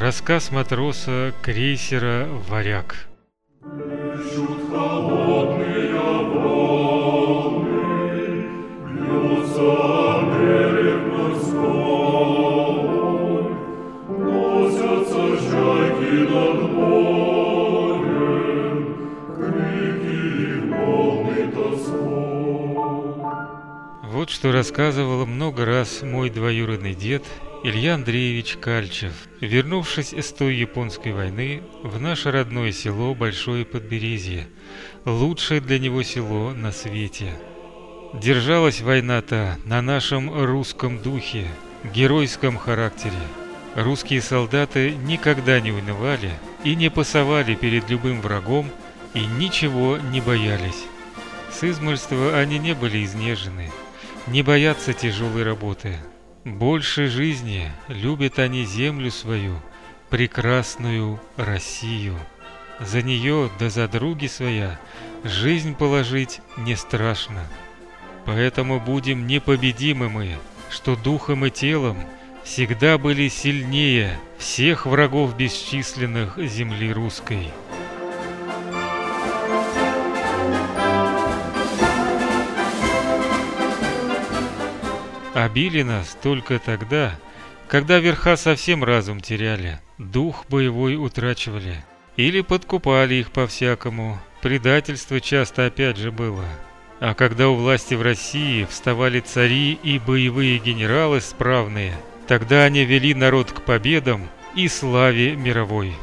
Рассказ матроса крейсера «Варяг». Дышат холодные волны, бьется берег морской, носятся чайки над морем, крики и волны тоской. Вот что рассказывал много раз мой двоюродный дед Илья Андреевич Кальчев, вернувшись с той японской войны в наше родное село Большое Подберезье, лучшее для него село на свете. Держалась война-то на нашем русском духе, геройском характере. Русские солдаты никогда не унывали и не пасовали перед любым врагом и ничего не боялись. С измольства они не были изнежены, не боятся тяжелой работы. Больше жизни любят они землю свою, прекрасную Россию. За нее да за други своя жизнь положить не страшно. Поэтому будем непобедимы мы, что духом и телом всегда были сильнее всех врагов бесчисленных земли русской. А били нас только тогда, когда верха совсем разум теряли, дух боевой утрачивали. Или подкупали их по-всякому, предательство часто опять же было. А когда у власти в России вставали цари и боевые генералы справные, тогда они вели народ к победам и славе мировой.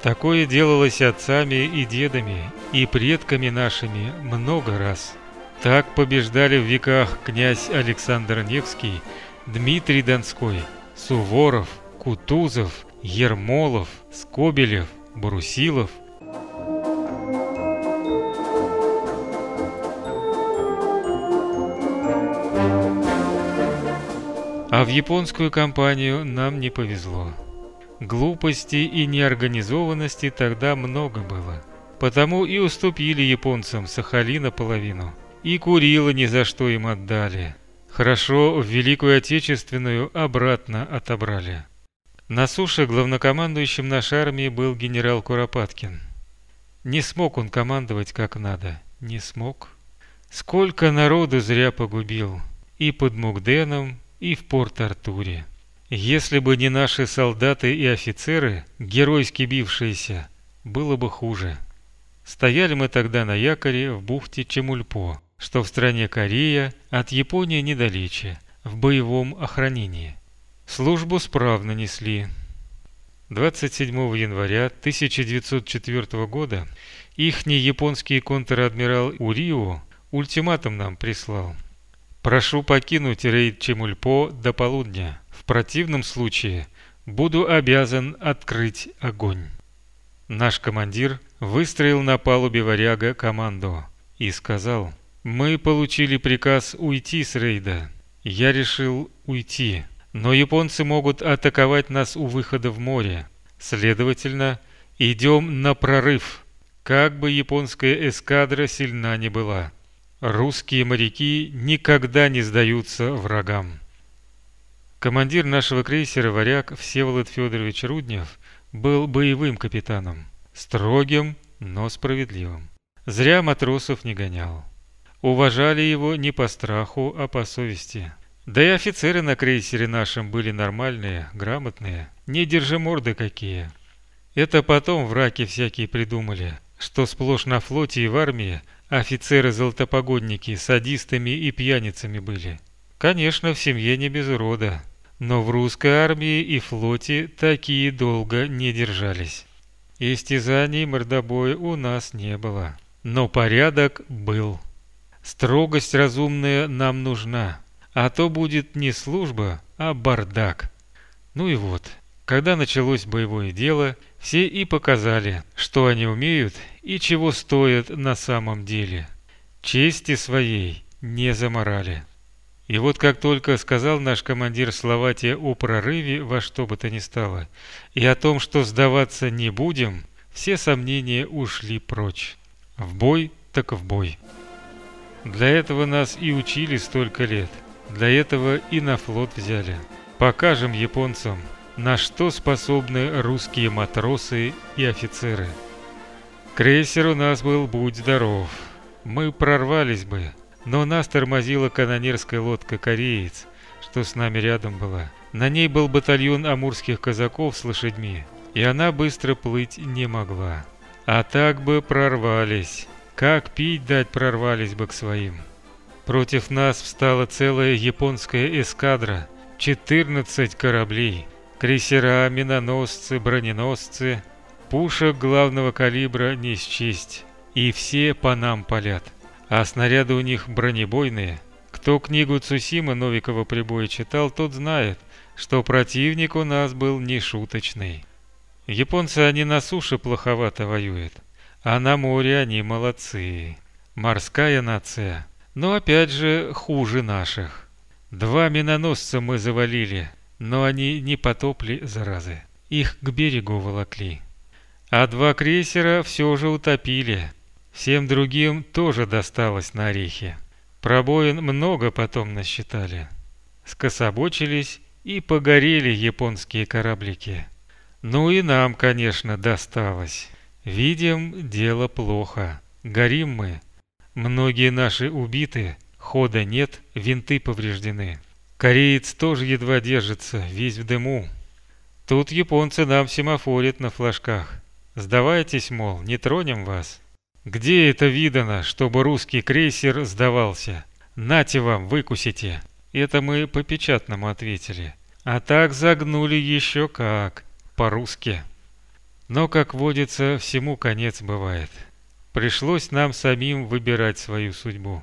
Такое делалось отцами и дедами, и предками нашими много раз. Так побеждали в веках князь Александр Невский, Дмитрий Донской, Суворов, Кутузов, Ермолов, Скобелев, Брусилов. А в японскую компанию нам не повезло. Глупости и неорганизованности тогда много было. Потому и уступили японцам Сахалина половину. И Курила ни за что им отдали. Хорошо в Великую Отечественную обратно отобрали. На суше главнокомандующим нашей армии был генерал Куропаткин. Не смог он командовать как надо. Не смог. Сколько народу зря погубил. И под Мугденом, и в Порт-Артуре. Если бы не наши солдаты и офицеры, геройски бившиеся, было бы хуже. Стояли мы тогда на якоре в бухте Чемульпо что в стране Корея от Японии недалече, в боевом охранении. Службу справно несли. 27 января 1904 года ихний японский контр-адмирал Урио ультиматум нам прислал. Прошу покинуть рейд Чемульпо до полудня. В противном случае буду обязан открыть огонь. Наш командир выстроил на палубе варяга команду и сказал – мы получили приказ уйти с рейда. Я решил уйти. Но японцы могут атаковать нас у выхода в море. Следовательно, идем на прорыв. Как бы японская эскадра сильна не была. Русские моряки никогда не сдаются врагам. Командир нашего крейсера «Варяг» Всеволод Федорович Руднев был боевым капитаном. Строгим, но справедливым. Зря матросов не гонял. Уважали его не по страху, а по совести. Да и офицеры на крейсере нашем были нормальные, грамотные, не держи морды какие. Это потом враки всякие придумали, что сплошь на флоте и в армии офицеры-золотопогодники садистами и пьяницами были. Конечно, в семье не без урода, но в русской армии и флоте такие долго не держались. Истязаний мордобоя у нас не было, но порядок был. Строгость разумная нам нужна, а то будет не служба, а бардак. Ну и вот, когда началось боевое дело, все и показали, что они умеют и чего стоят на самом деле. Чести своей не заморали. И вот как только сказал наш командир Словатия о прорыве во что бы то ни стало, и о том, что сдаваться не будем, все сомнения ушли прочь. В бой так в бой. Для этого нас и учили столько лет. Для этого и на флот взяли. Покажем японцам, на что способны русские матросы и офицеры. Крейсер у нас был «Будь здоров». Мы прорвались бы, но нас тормозила канонерская лодка «Кореец», что с нами рядом была. На ней был батальон амурских казаков с лошадьми, и она быстро плыть не могла. А так бы прорвались. Как пить дать прорвались бы к своим. Против нас встала целая японская эскадра, 14 кораблей, крейсера, миноносцы, броненосцы, пушек главного калибра не счесть, и все по нам палят. А снаряды у них бронебойные. Кто книгу Цусима Новикова прибоя читал, тот знает, что противник у нас был не шуточный. Японцы они на суше плоховато воюют, а на море они молодцы. Морская нация но опять же хуже наших. Два миноносца мы завалили, но они не потопли, заразы. Их к берегу волокли. А два крейсера все же утопили. Всем другим тоже досталось на орехи. Пробоин много потом насчитали. Скособочились и погорели японские кораблики. Ну и нам, конечно, досталось. Видим, дело плохо. Горим мы. Многие наши убиты, хода нет, винты повреждены. Кореец тоже едва держится, весь в дыму. Тут японцы нам семафорят на флажках. Сдавайтесь, мол, не тронем вас. Где это видано, чтобы русский крейсер сдавался? Нате вам, выкусите. Это мы по печатному ответили. А так загнули еще как, по-русски. Но, как водится, всему конец бывает. Пришлось нам самим выбирать свою судьбу.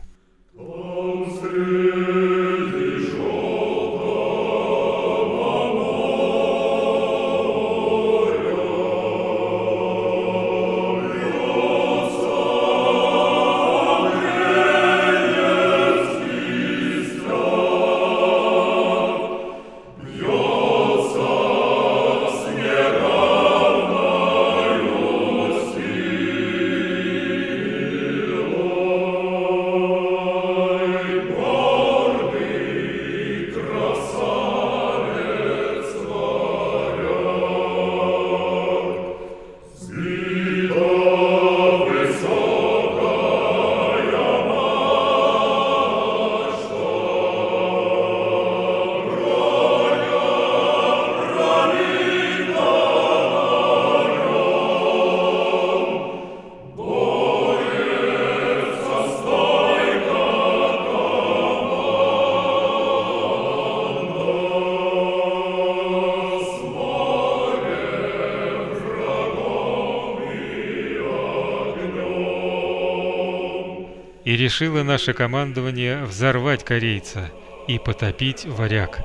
И решило наше командование взорвать корейца и потопить варяг,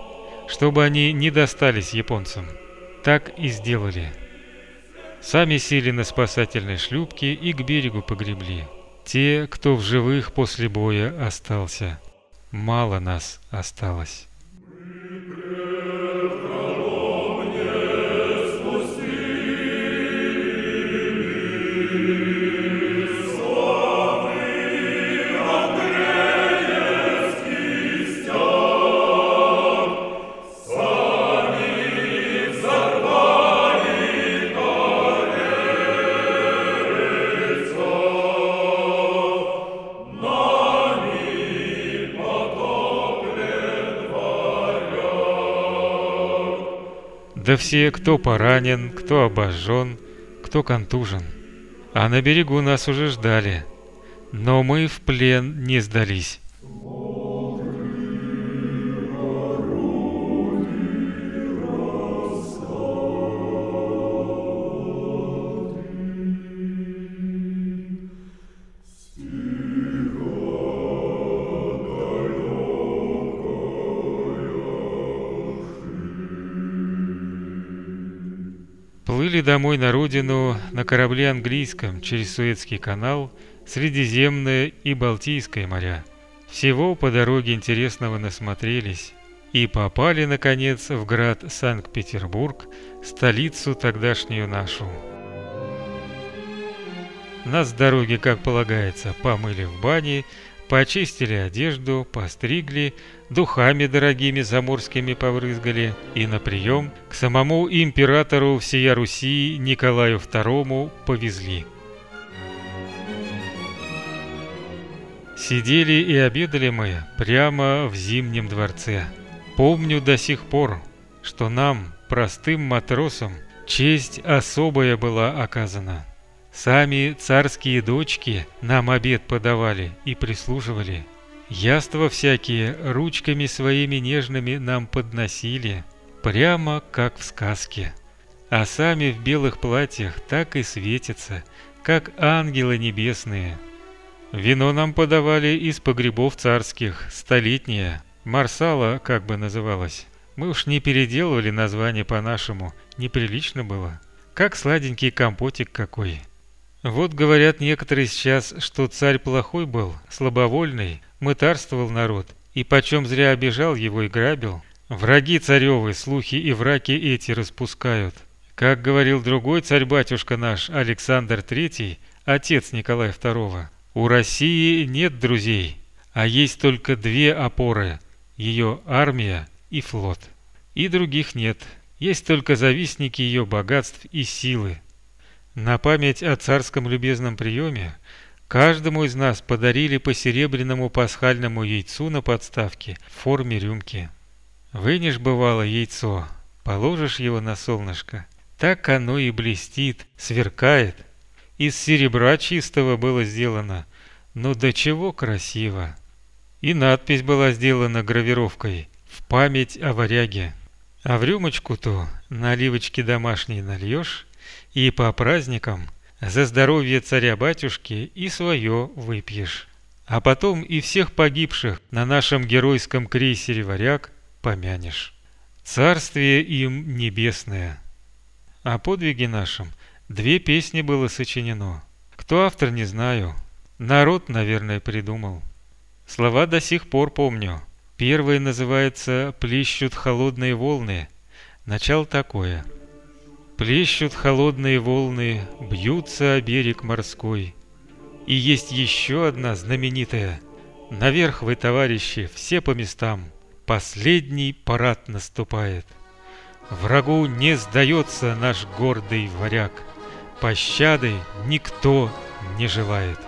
чтобы они не достались японцам. Так и сделали. Сами сели на спасательной шлюпке и к берегу погребли. Те, кто в живых после боя остался. Мало нас осталось. Да все, кто поранен, кто обожжен, кто контужен. А на берегу нас уже ждали. Но мы в плен не сдались. Плыли домой на родину на корабле английском через Суэцкий канал, Средиземное и Балтийское моря. Всего по дороге интересного насмотрелись и попали, наконец, в град Санкт-Петербург, столицу тогдашнюю нашу. Нас с дороги, как полагается, помыли в бане, Почистили одежду, постригли, духами дорогими заморскими поврызгали и на прием к самому императору всея Руси Николаю II повезли. Сидели и обедали мы прямо в Зимнем дворце. Помню до сих пор, что нам, простым матросам, честь особая была оказана. Сами царские дочки нам обед подавали и прислуживали. Яства всякие ручками своими нежными нам подносили, прямо как в сказке. А сами в белых платьях так и светятся, как ангелы небесные – Вино нам подавали из погребов царских, столетнее, марсала как бы называлось. Мы уж не переделывали название по-нашему, неприлично было. Как сладенький компотик какой. Вот говорят некоторые сейчас, что царь плохой был, слабовольный, мытарствовал народ, и почем зря обижал его и грабил. Враги царевы слухи и враки эти распускают. Как говорил другой царь-батюшка наш, Александр III, отец Николая II, у России нет друзей, а есть только две опоры – ее армия и флот. И других нет, есть только завистники ее богатств и силы. На память о царском любезном приеме каждому из нас подарили по серебряному пасхальному яйцу на подставке в форме рюмки. Вынешь бывало яйцо, положишь его на солнышко, так оно и блестит, сверкает – из серебра чистого было сделано, но до чего красиво. И надпись была сделана гравировкой «В память о варяге». А в рюмочку-то наливочки домашние нальешь и по праздникам за здоровье царя-батюшки и свое выпьешь. А потом и всех погибших на нашем геройском крейсере «Варяг» помянешь. Царствие им небесное. О подвиге нашем Две песни было сочинено. Кто автор, не знаю. Народ, наверное, придумал. Слова до сих пор помню. Первое называется «Плещут холодные волны». Начало такое. Плещут холодные волны, бьются о берег морской. И есть еще одна знаменитая. Наверх вы, товарищи, все по местам. Последний парад наступает. Врагу не сдается наш гордый варяг пощады никто не желает.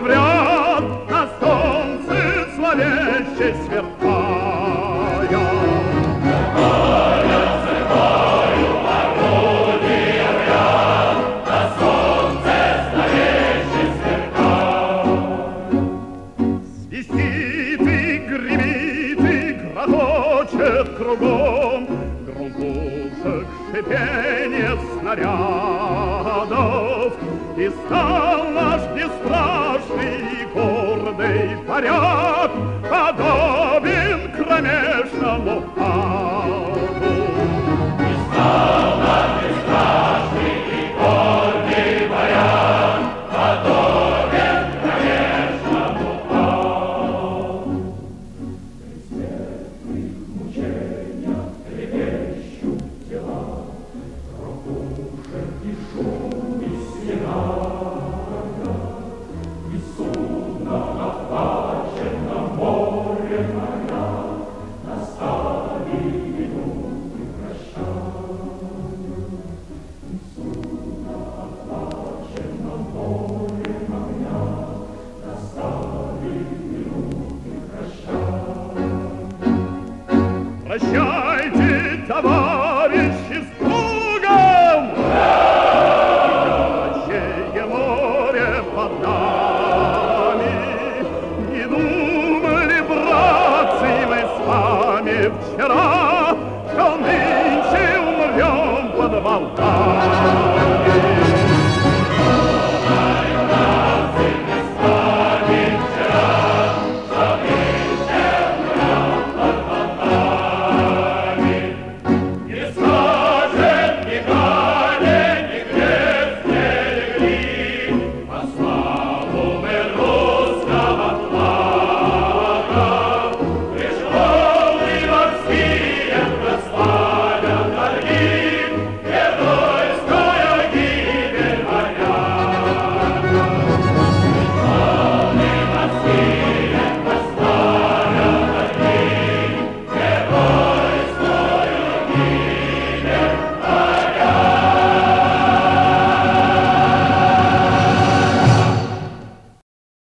В ряд, На солнце зловеще сверкая. кругом Гром пушек, шипение снарядов И стал ne no pao.